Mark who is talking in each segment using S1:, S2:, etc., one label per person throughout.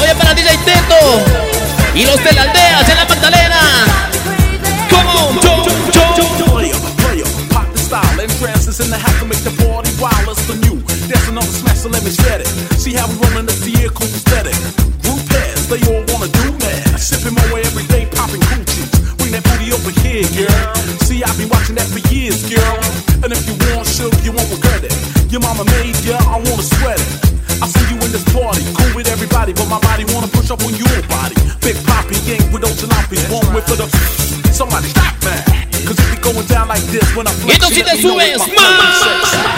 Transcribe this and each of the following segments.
S1: Oye para DJ Teto y
S2: los de la aldea en la Magdalena. Come on, the smash, so let me shed it. See how we rolling the vehicle aesthetic. Group heads, they all wanna do that. Sipping my way every day, popping coochies. Bring that booty over here, girl. See, I've been watching that for years, girl. And if you want, sugar, you won't regret it. Your mama made ya, I wanna sweat it. punch up on your body. Big Poppy ain't with those jalopies. One whip of the. Somebody stop man. Cause if it going down like this when I flex, Esto sí te sube, smash.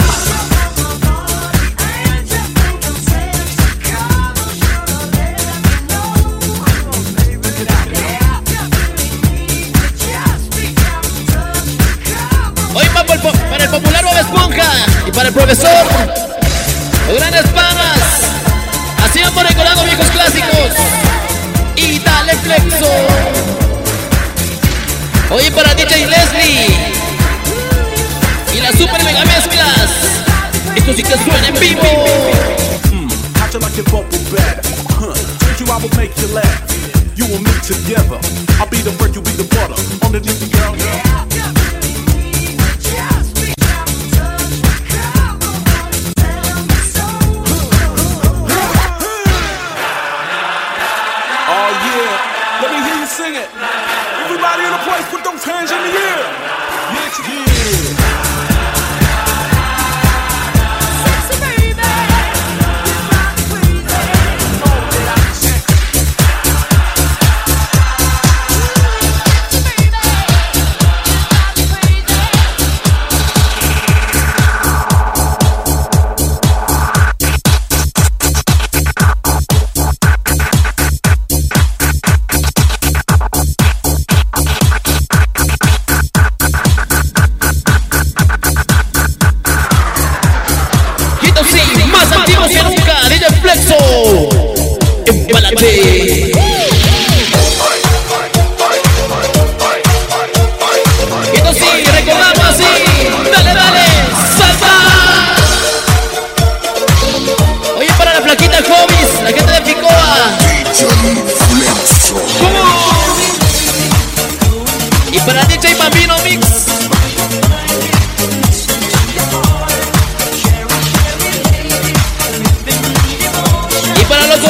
S2: Para el popular Bob Esponja y para el profesor. Dale flexo. Oye para DJ Leslie. Y las super mega mezclas. Esto sí que suena en vivo. Mm, like your vocal better? Huh. You I would make you laugh. You and me together. I'll be the bread, you be the butter. Underneath the girl. girl.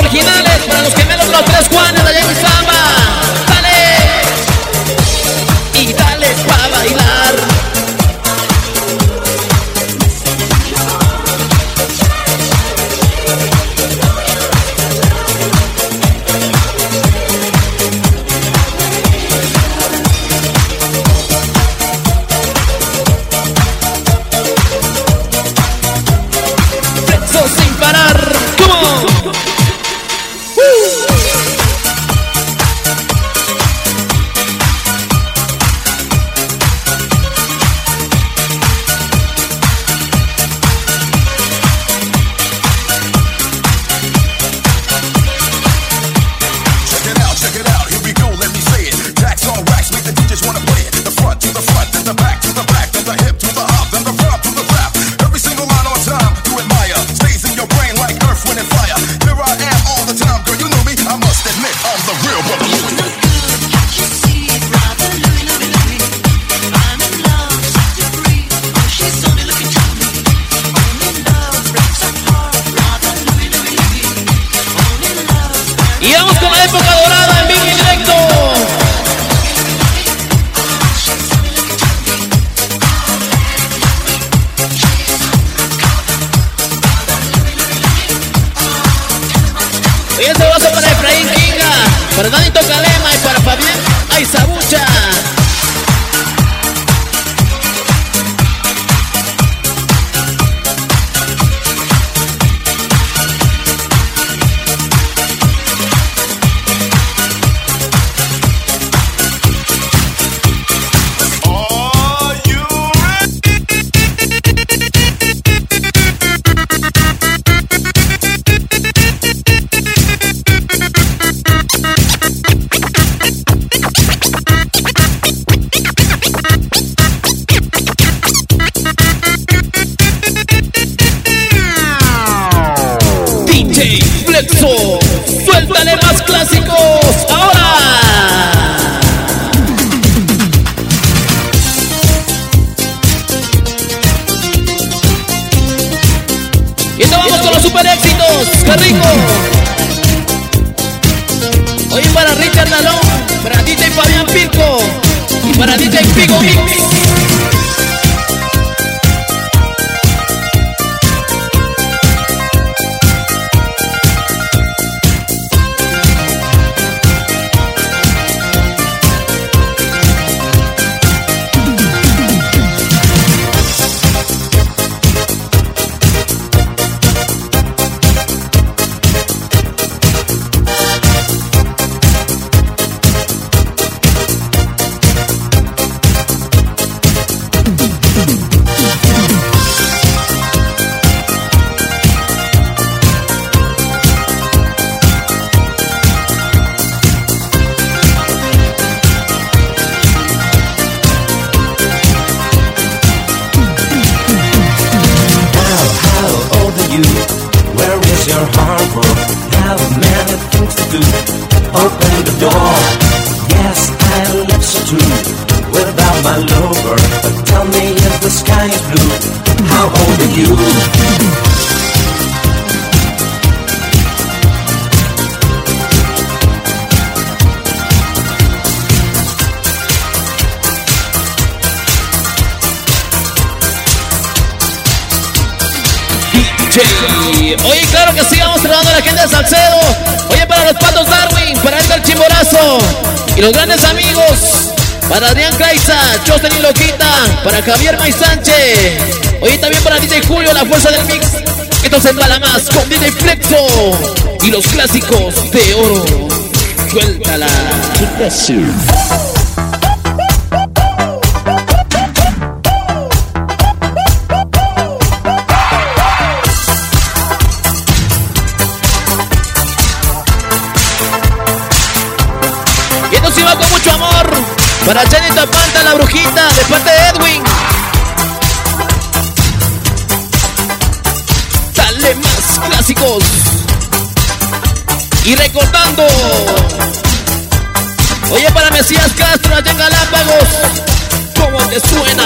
S2: originales para los que me los tres Juanes allá en Samba. Y para Javier May Sánchez. Hoy también para DJ Julio, la fuerza del mix. Esto se embala más con DJ Flexo y los clásicos de oro. Suéltala. Para Janita Panta, la brujita, de parte de Edwin. Dale más clásicos. Y recordando. Oye, para Mesías Castro, allá en Galápagos. ¿Cómo
S3: te
S2: suena?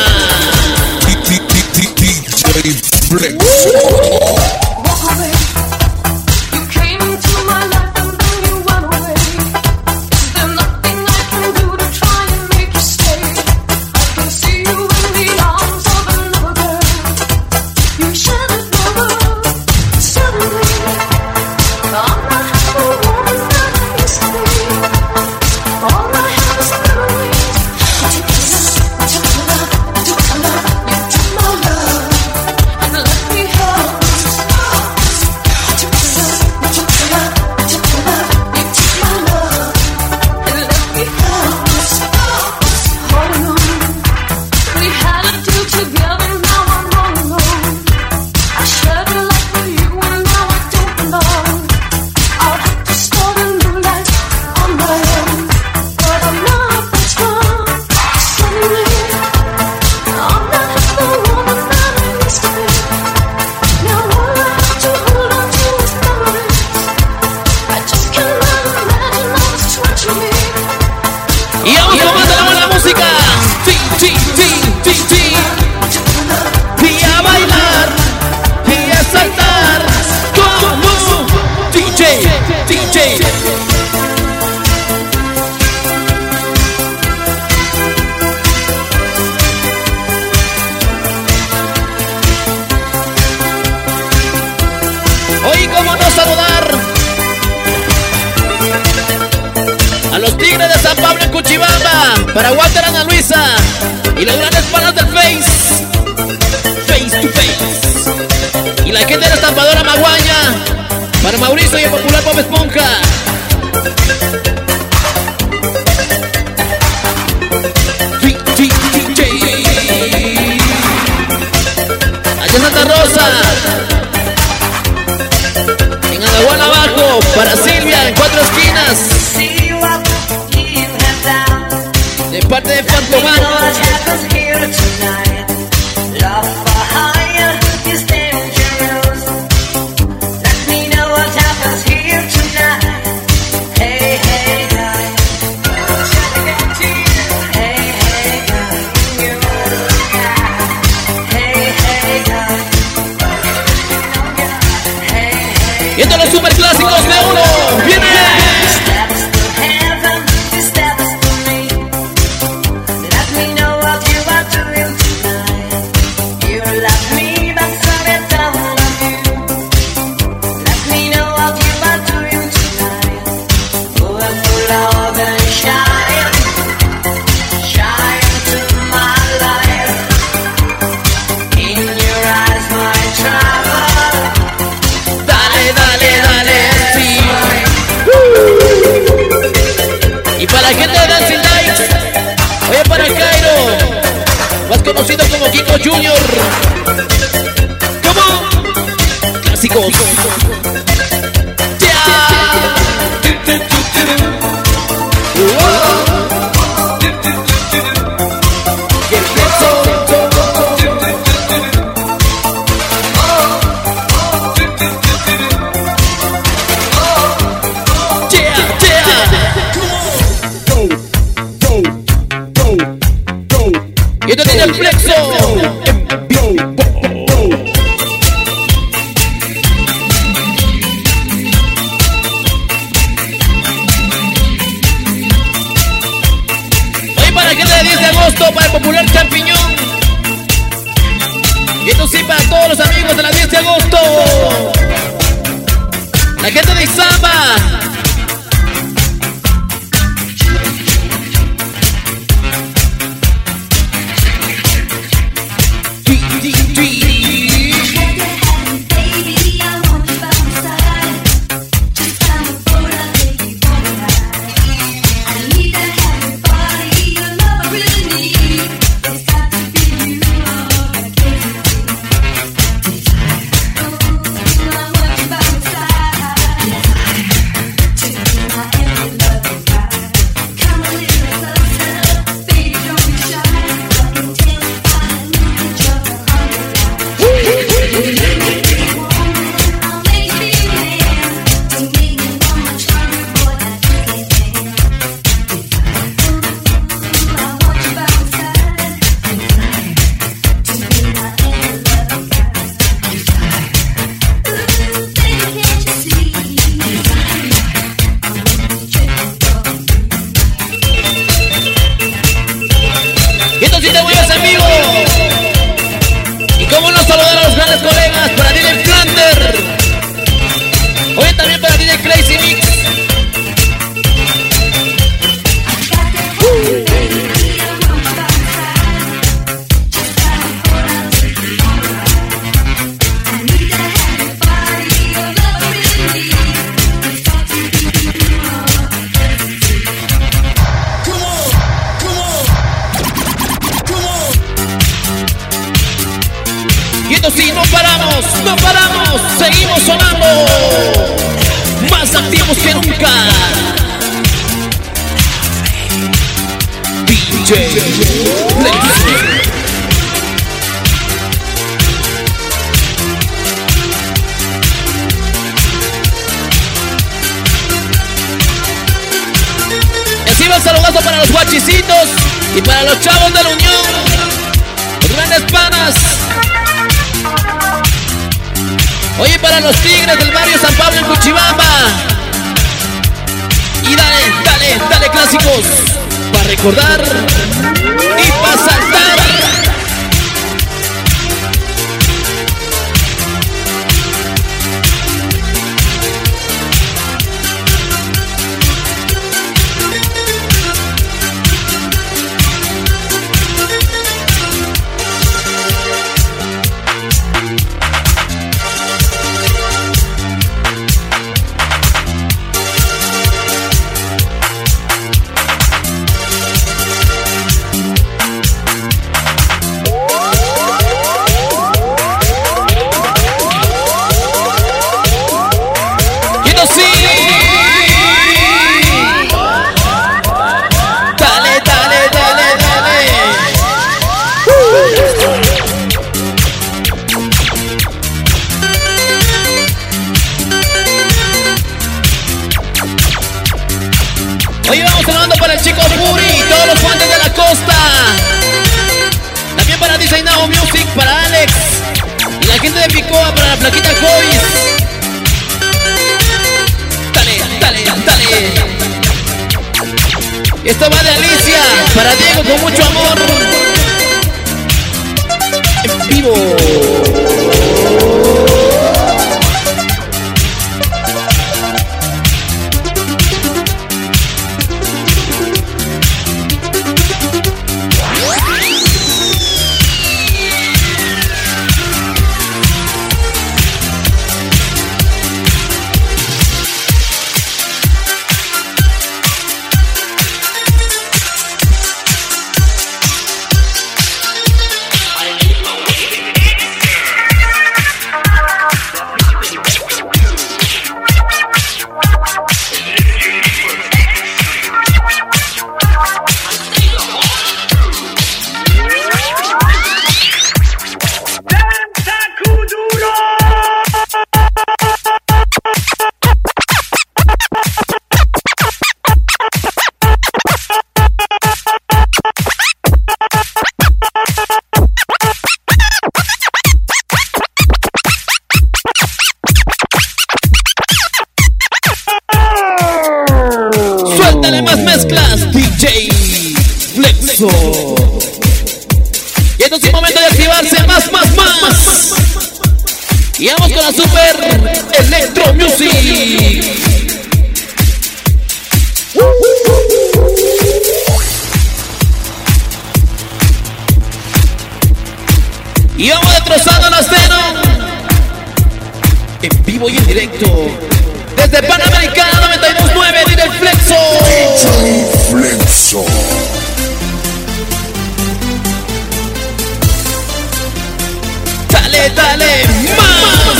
S2: Dale más.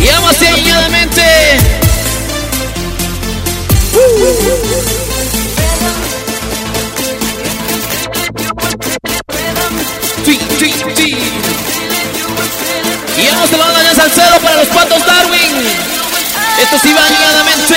S2: Y vamos seguidamente. Y vamos a la banda Salcero para los patos Darwin. Esto sí va
S3: ligadamente.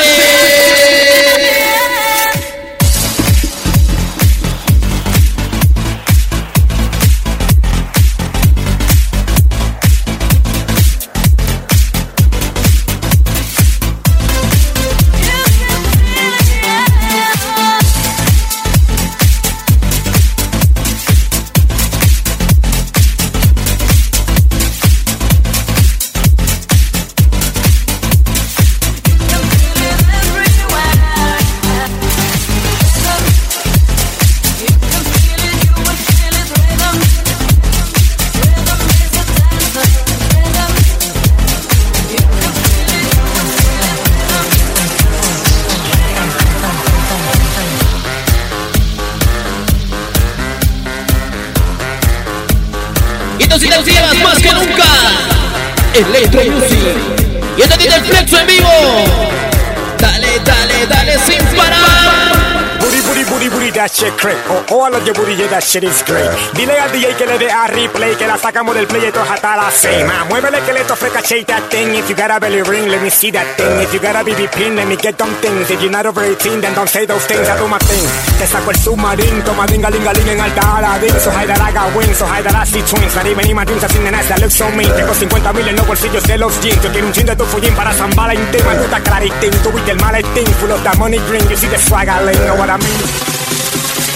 S3: Oh, all of you booty, yeah, that shit is great. Dile al DJ que le dé a replay, que la sacamos del play y todos hasta la cima. Muévele que le tofe shake that thing. If you got a belly ring, let me see that thing. If you got a BB pin, let me get them things. If you're not over 18, then don't say those things. I do my thing. Te saco el submarín, toma dinga, linga, linga en alta aladín. So high that I got wings, so high that I see twins. Not even in my dreams, I seen the nights that look so mean. Tengo 50 mil en los bolsillos de los jeans. Yo quiero un chin de tu follín para zambar en tema. Tú estás claritín, tú viste el maletín. Full of that money green, you see the swag I lean, know what I mean.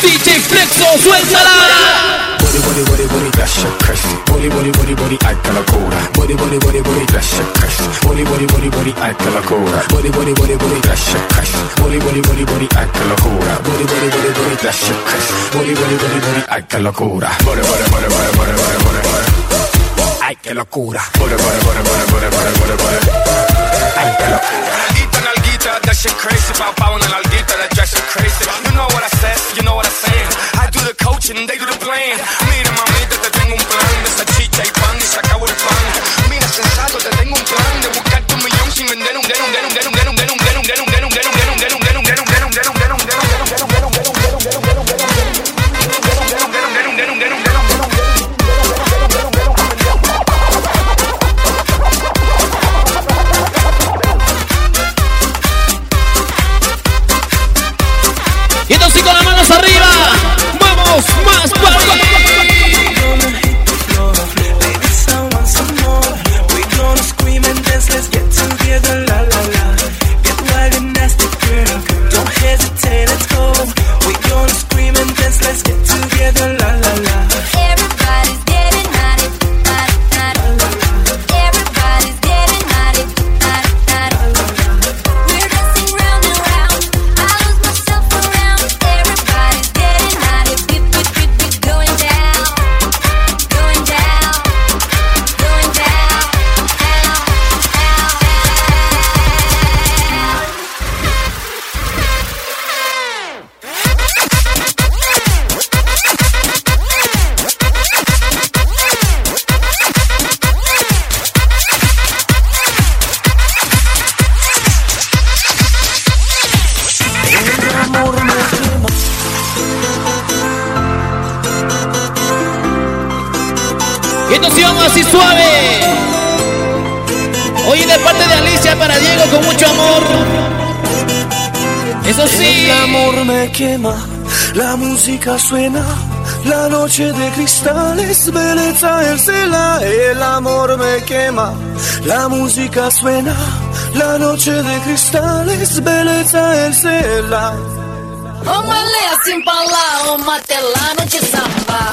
S2: DJ Flexo, suéltala.
S3: Body, body, body, body, that's your curse. Body, body, body, body, I call a coda. Body, body, body, body, that's your curse. Body, body, body, body, I call a coda. Body, body, body, body, that's your curse. Body, body, body, body, I call a coda. Body, body, body, body, that's your curse. Body, body, body, body, I call a coda. Body, body, body, body, body, body, body, body. Ay, qué locura. Body, body, body, body, body, body, body. Ay, qué locura. crazy about bowing and alguita. That dress crazy. You know what I said, you know what I'm saying. I do the coaching, they do the playing. Mira, mamita, te tengo un plan de salchicha y pan y se acabó el pan. Mira, sensato, te tengo un plan de buscarte un millón sin vender un.
S4: Suena, la noche de cristales, belleza el cela, el amor me quema. La música suena, la noche de cristales, belleza el cela.
S5: Assim pra lá, uma tela, noite samba.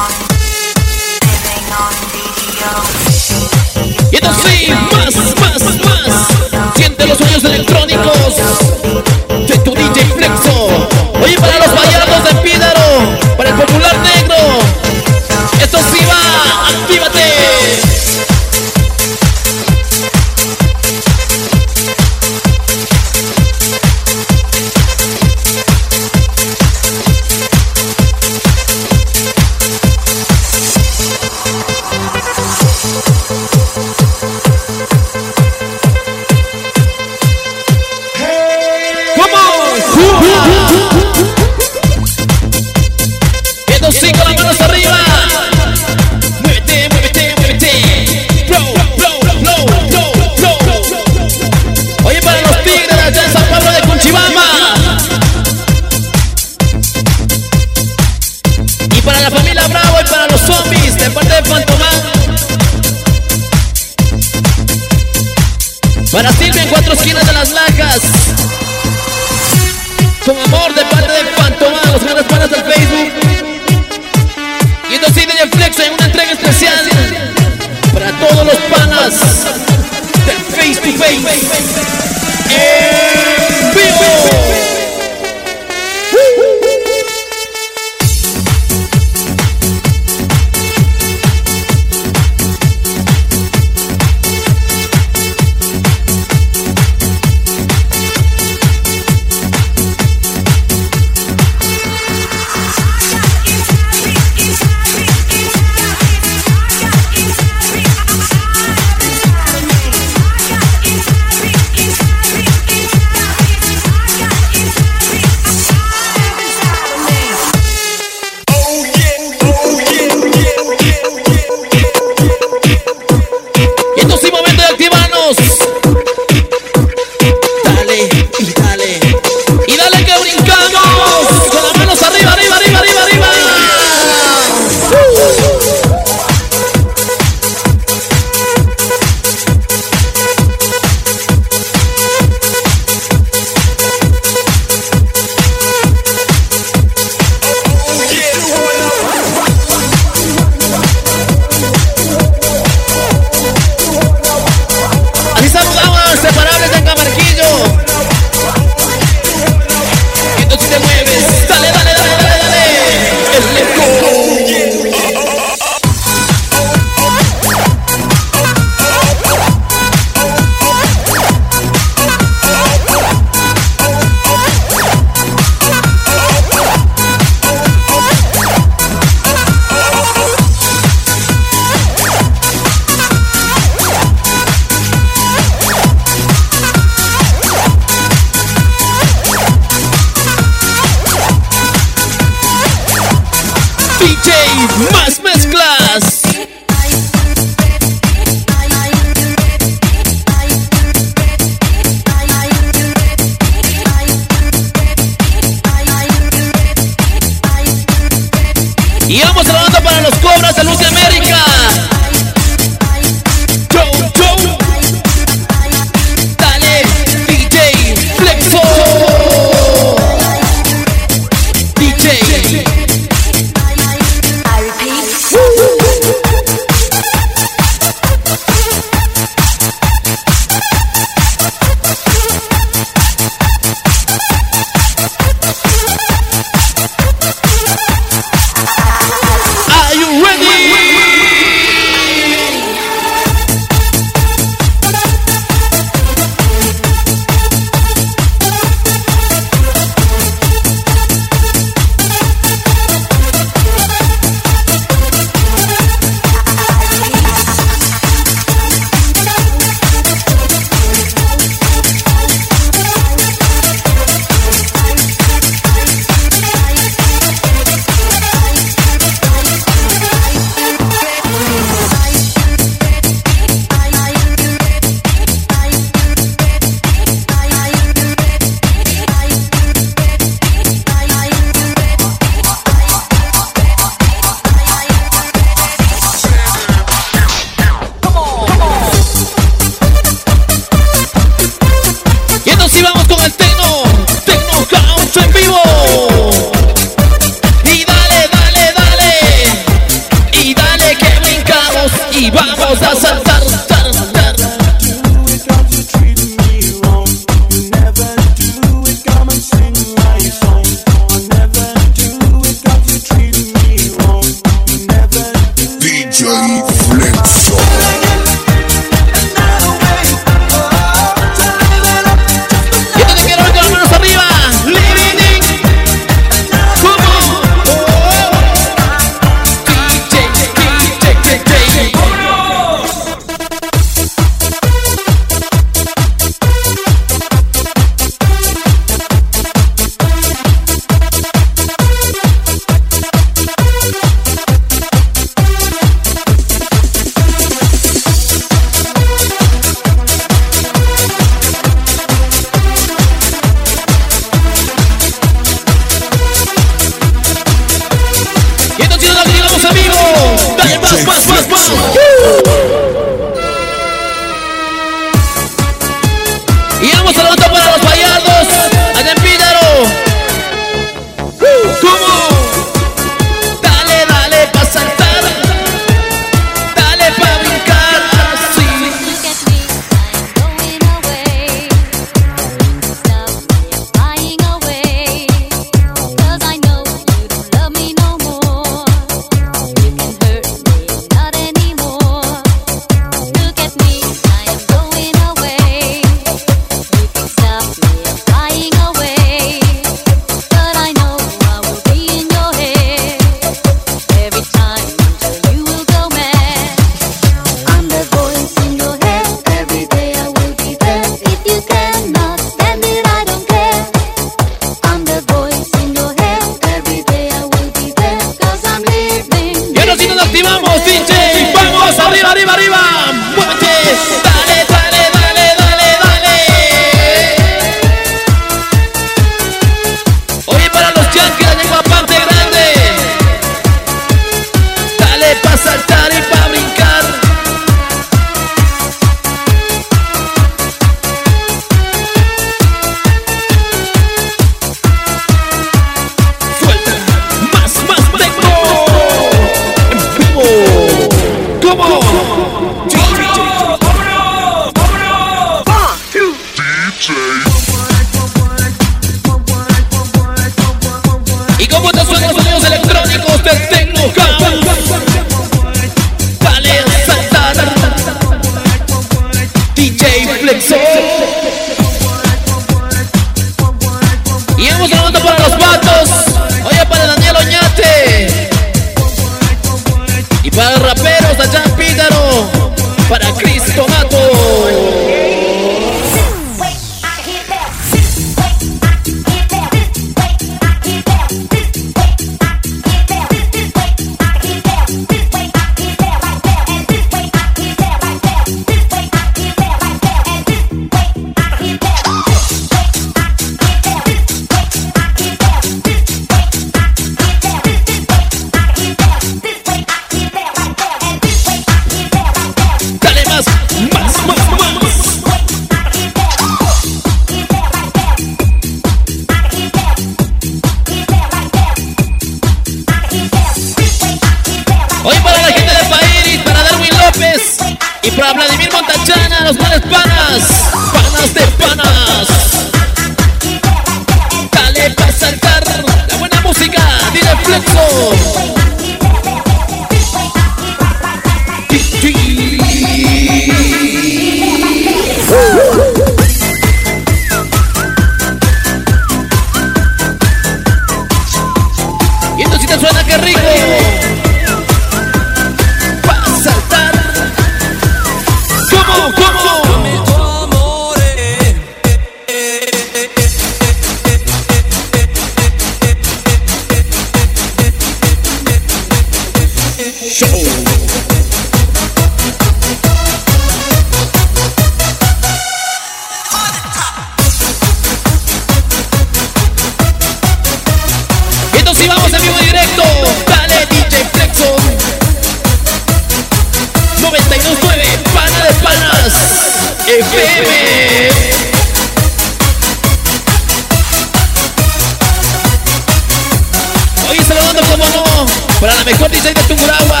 S4: Para
S2: la mejor DJ de Tungurahua.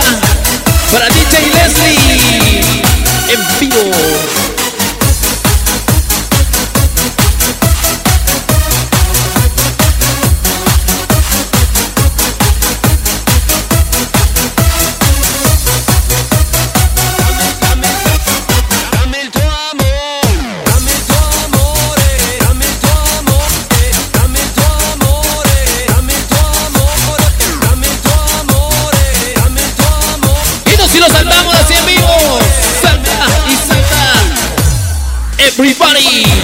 S2: Para DJ Leslie. En vivo. everybody.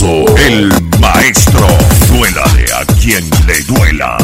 S2: El maestro. Duélale a quien duela, le duela.